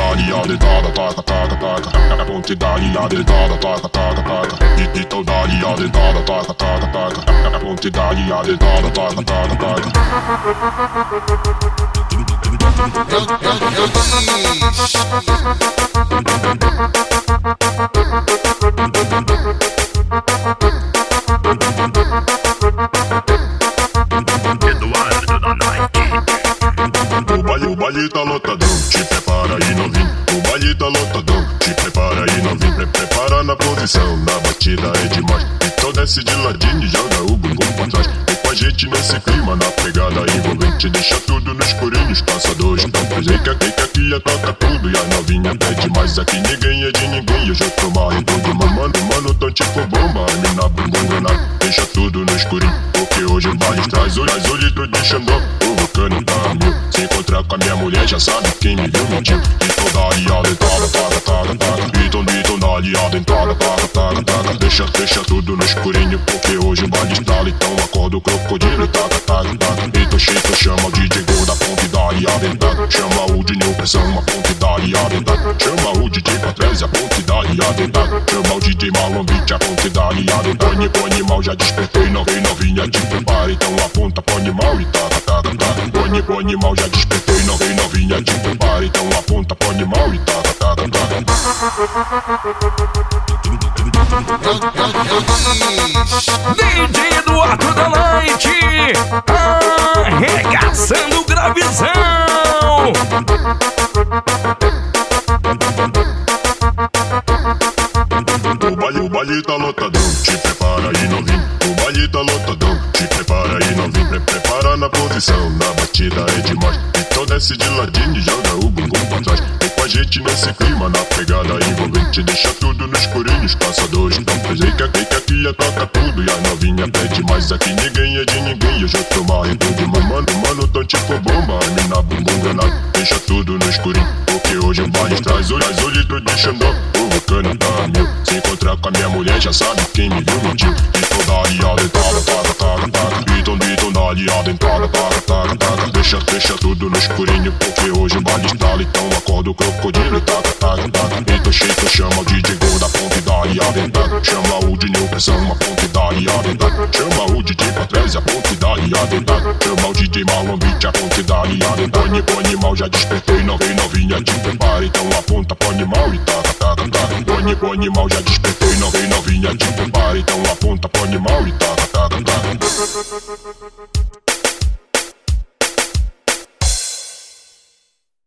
a dentada, taca, taca, taca. Ponte dali a dentada, taca, taca, taca. E- Então dali a dentada, taca, taca, taca. Ponte dali a dentada, taca, taca, taca. Eduardo baile, tá lotadão, te prepara aí novinho. O baile tá lotadão, te prepara aí novinho. Pre prepara na posição, na batida é demais. Então desce de ladinho e joga o bumbum pra trás. Vem com a gente nesse clima, na pegada envolvente. Deixa tudo no escurinho, os caçadores estão. Que aqui, aqui toca tudo e a novinha pede mais. Aqui ninguém é de ninguém, eu já tô marrendo de mano. Mano, tão tipo bomba, a mina granada. Deixa tudo no escurinho, porque hoje o baile traz o, litro de xandão. O vulcano tá mil. Com a minha mulher, já sabe quem me viu mentiu. Então dá aliada, entrada, taca, taca, taca. Então, então dá aliada, entrada, taca, taca, taca. Deixa, deixa tudo no escurinho, porque hoje o baile está então acorda o crocodilo, taca, taca, taca. Então cheito chama o DJ Gol da ponte da aliada, entrada. Chama o de New Pressão, a ponte da aliada, entrada. Chama o DJ Patrese, a ponte da aliada, entrada. Chama o DJ Beat, a ponte da aliada, entrada. Põe, põe mal, já despertei, novinha, novinha, te prepara. Então aponta, põe mal e taca, taca, taca. Põe, põe mal, já despertei, novinha, novinha, te prepara. Então aponta, põe mal e taca, taca, taca. DJ Eduardo da Night, arregaçando o gravizão. O baile, o baile tá lotadão, te prepara aí novinho. Tá lotadão, te prepara aí novinho. Pre prepara na posição, na batida é demais. Então desce de ladinho e joga o bumbum pra trás. Vem com a gente nesse clima, na pegada envolvente. Deixa tudo no escurinho, os caçadores estão presentes. Que aqui, que aqui é toca tudo e a novinha pede mais. Aqui ninguém é de ninguém, eu já tô marrendo de mano. Mano, tão tipo bomba, a mina bumbum granada. Deixa tudo no escurinho, porque hoje o baile traz o, traz o litro de xandão. Encontrar com a minha mulher, já sabe quem me viu mentiu. Então dá aliada, entrada, taca, taca, taca. Então, então dá aliada, entrada, taca, taca, taca. Deixa, deixa tudo no escurinho, porque hoje o baile está então acorda o crocodilo, taca, taca, taca. Então cheito chama o DJ Gol da ponte da aliada, entrada. Chama o de New Pressão, a ponte da aliada, entrada. Chama o DJ Patrese, a ponte da aliada, entrada. Chama o DJ Marlon Beat, a ponte da aliada, entrada. Põe, põe mal, já despertei, novinha, novinha, te prepara. Então aponta, põe mal e taca, taca. Põe, põe mal, já despertei, novinha, novinha, te prepara. Então aponta, põe mal e taca, taca, taca.